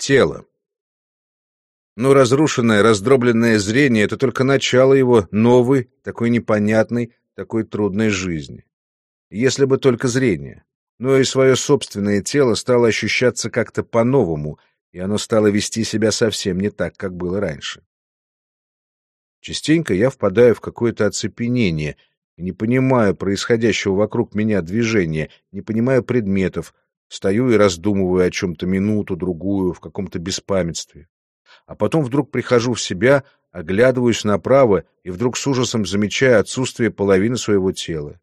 Тело. Но разрушенное, раздробленное зрение — это только начало его новой, такой непонятной, такой трудной жизни. Если бы только зрение. Но и свое собственное тело стало ощущаться как-то по-новому, и оно стало вести себя совсем не так, как было раньше. Частенько я впадаю в какое-то оцепенение не понимаю происходящего вокруг меня движения, не понимаю предметов, стою и раздумываю о чем-то минуту, другую, в каком-то беспамятстве а потом вдруг прихожу в себя, оглядываюсь направо и вдруг с ужасом замечаю отсутствие половины своего тела.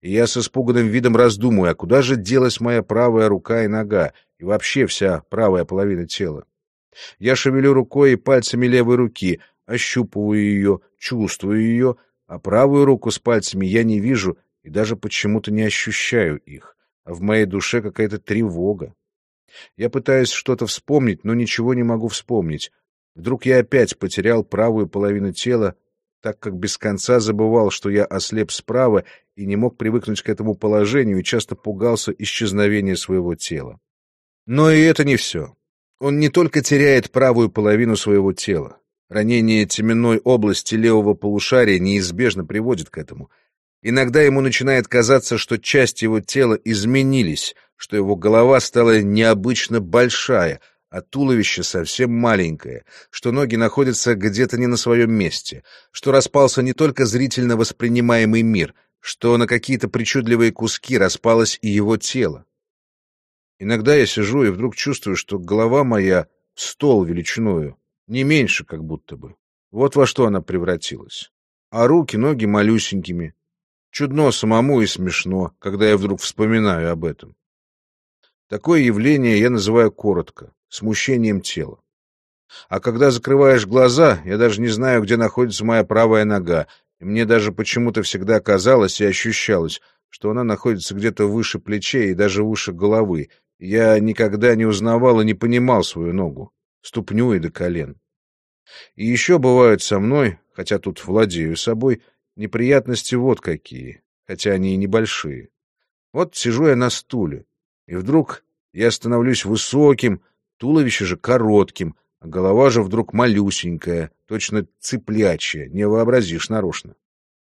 И я с испуганным видом раздумываю, а куда же делась моя правая рука и нога, и вообще вся правая половина тела. Я шевелю рукой и пальцами левой руки, ощупываю ее, чувствую ее, а правую руку с пальцами я не вижу и даже почему-то не ощущаю их, а в моей душе какая-то тревога. Я пытаюсь что-то вспомнить, но ничего не могу вспомнить. Вдруг я опять потерял правую половину тела, так как без конца забывал, что я ослеп справа и не мог привыкнуть к этому положению и часто пугался исчезновения своего тела. Но и это не все. Он не только теряет правую половину своего тела. Ранение теменной области левого полушария неизбежно приводит к этому. Иногда ему начинает казаться, что части его тела изменились, что его голова стала необычно большая, а туловище совсем маленькое, что ноги находятся где-то не на своем месте, что распался не только зрительно воспринимаемый мир, что на какие-то причудливые куски распалось и его тело. Иногда я сижу и вдруг чувствую, что голова моя — стол величиною, не меньше как будто бы. Вот во что она превратилась. А руки, ноги малюсенькими. Чудно самому и смешно, когда я вдруг вспоминаю об этом. Такое явление я называю коротко смущением тела. А когда закрываешь глаза, я даже не знаю, где находится моя правая нога, и мне даже почему-то всегда казалось и ощущалось, что она находится где-то выше плечей и даже выше головы. Я никогда не узнавал и не понимал свою ногу, ступню и до колен. И еще бывают со мной, хотя тут владею собой, неприятности вот какие, хотя они и небольшие. Вот сижу я на стуле, и вдруг я становлюсь высоким, Туловище же коротким, а голова же вдруг малюсенькая, точно цыплячья, не вообразишь нарочно.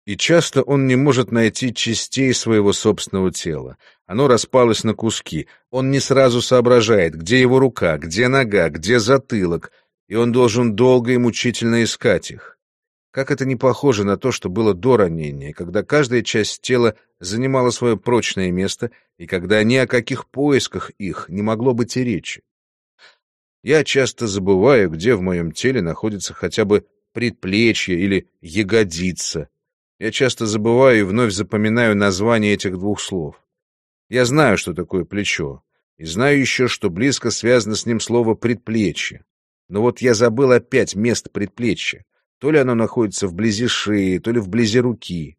И часто он не может найти частей своего собственного тела. Оно распалось на куски. Он не сразу соображает, где его рука, где нога, где затылок, и он должен долго и мучительно искать их. Как это не похоже на то, что было до ранения, когда каждая часть тела занимала свое прочное место, и когда ни о каких поисках их не могло быть и речи. Я часто забываю, где в моем теле находится хотя бы предплечье или ягодица. Я часто забываю и вновь запоминаю название этих двух слов. Я знаю, что такое плечо, и знаю еще, что близко связано с ним слово «предплечье». Но вот я забыл опять место предплечья. То ли оно находится вблизи шеи, то ли вблизи руки.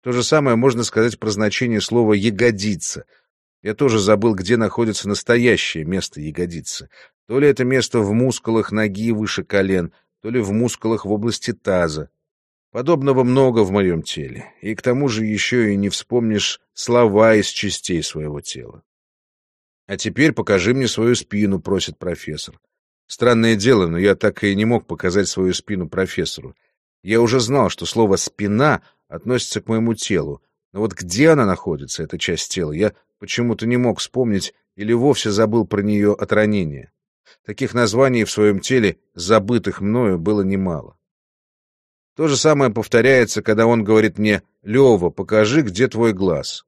То же самое можно сказать про значение слова «ягодица». Я тоже забыл, где находится настоящее место ягодицы. То ли это место в мускулах ноги выше колен, то ли в мускулах в области таза. Подобного много в моем теле, и к тому же еще и не вспомнишь слова из частей своего тела. «А теперь покажи мне свою спину», — просит профессор. Странное дело, но я так и не мог показать свою спину профессору. Я уже знал, что слово «спина» относится к моему телу, но вот где она находится, эта часть тела, я почему-то не мог вспомнить или вовсе забыл про нее от ранения. Таких названий в своем теле, забытых мною, было немало. То же самое повторяется, когда он говорит мне «Лева, покажи, где твой глаз».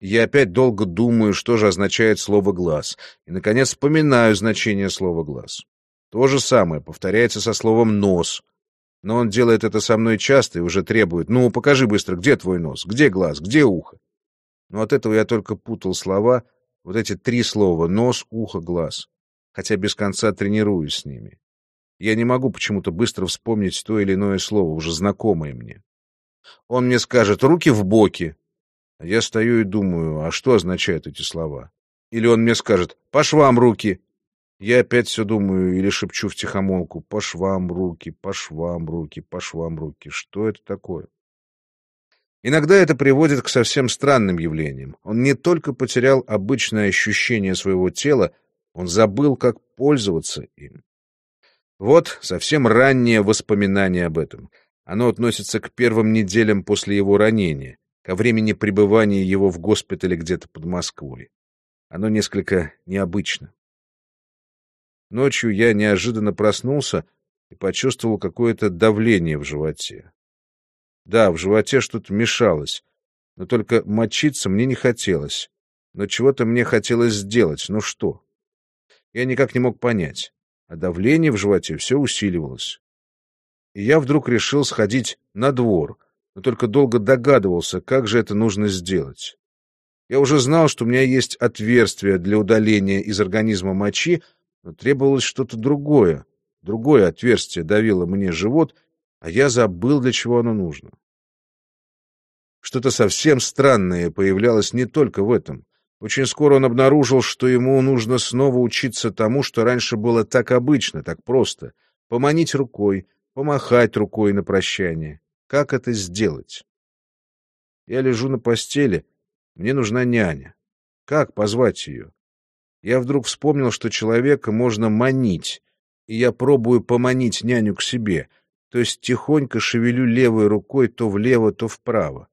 Я опять долго думаю, что же означает слово «глаз», и, наконец, вспоминаю значение слова «глаз». То же самое повторяется со словом «нос». Но он делает это со мной часто и уже требует «Ну, покажи быстро, где твой нос, где глаз, где ухо?» Но от этого я только путал слова, вот эти три слова «нос», «ухо», «глаз» хотя без конца тренируюсь с ними. Я не могу почему-то быстро вспомнить то или иное слово, уже знакомое мне. Он мне скажет «руки в боки». А я стою и думаю, а что означают эти слова? Или он мне скажет «по швам руки». Я опять все думаю или шепчу втихомолку «по швам руки, по швам руки, по швам руки». Что это такое? Иногда это приводит к совсем странным явлениям. Он не только потерял обычное ощущение своего тела, он забыл, как пользоваться им. Вот совсем раннее воспоминание об этом. Оно относится к первым неделям после его ранения, ко времени пребывания его в госпитале где-то под Москвой. Оно несколько необычно. Ночью я неожиданно проснулся и почувствовал какое-то давление в животе. Да, в животе что-то мешалось, но только мочиться мне не хотелось. Но чего-то мне хотелось сделать, ну что? Я никак не мог понять, а давление в животе все усиливалось. И я вдруг решил сходить на двор, но только долго догадывался, как же это нужно сделать. Я уже знал, что у меня есть отверстие для удаления из организма мочи, но требовалось что-то другое. Другое отверстие давило мне живот, а я забыл, для чего оно нужно. Что-то совсем странное появлялось не только в этом. Очень скоро он обнаружил, что ему нужно снова учиться тому, что раньше было так обычно, так просто. Поманить рукой, помахать рукой на прощание. Как это сделать? Я лежу на постели, мне нужна няня. Как позвать ее? Я вдруг вспомнил, что человека можно манить, и я пробую поманить няню к себе, то есть тихонько шевелю левой рукой то влево, то вправо.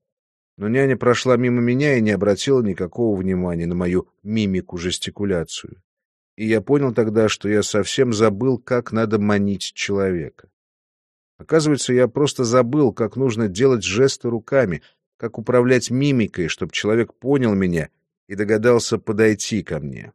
Но няня прошла мимо меня и не обратила никакого внимания на мою мимику-жестикуляцию. И я понял тогда, что я совсем забыл, как надо манить человека. Оказывается, я просто забыл, как нужно делать жесты руками, как управлять мимикой, чтобы человек понял меня и догадался подойти ко мне.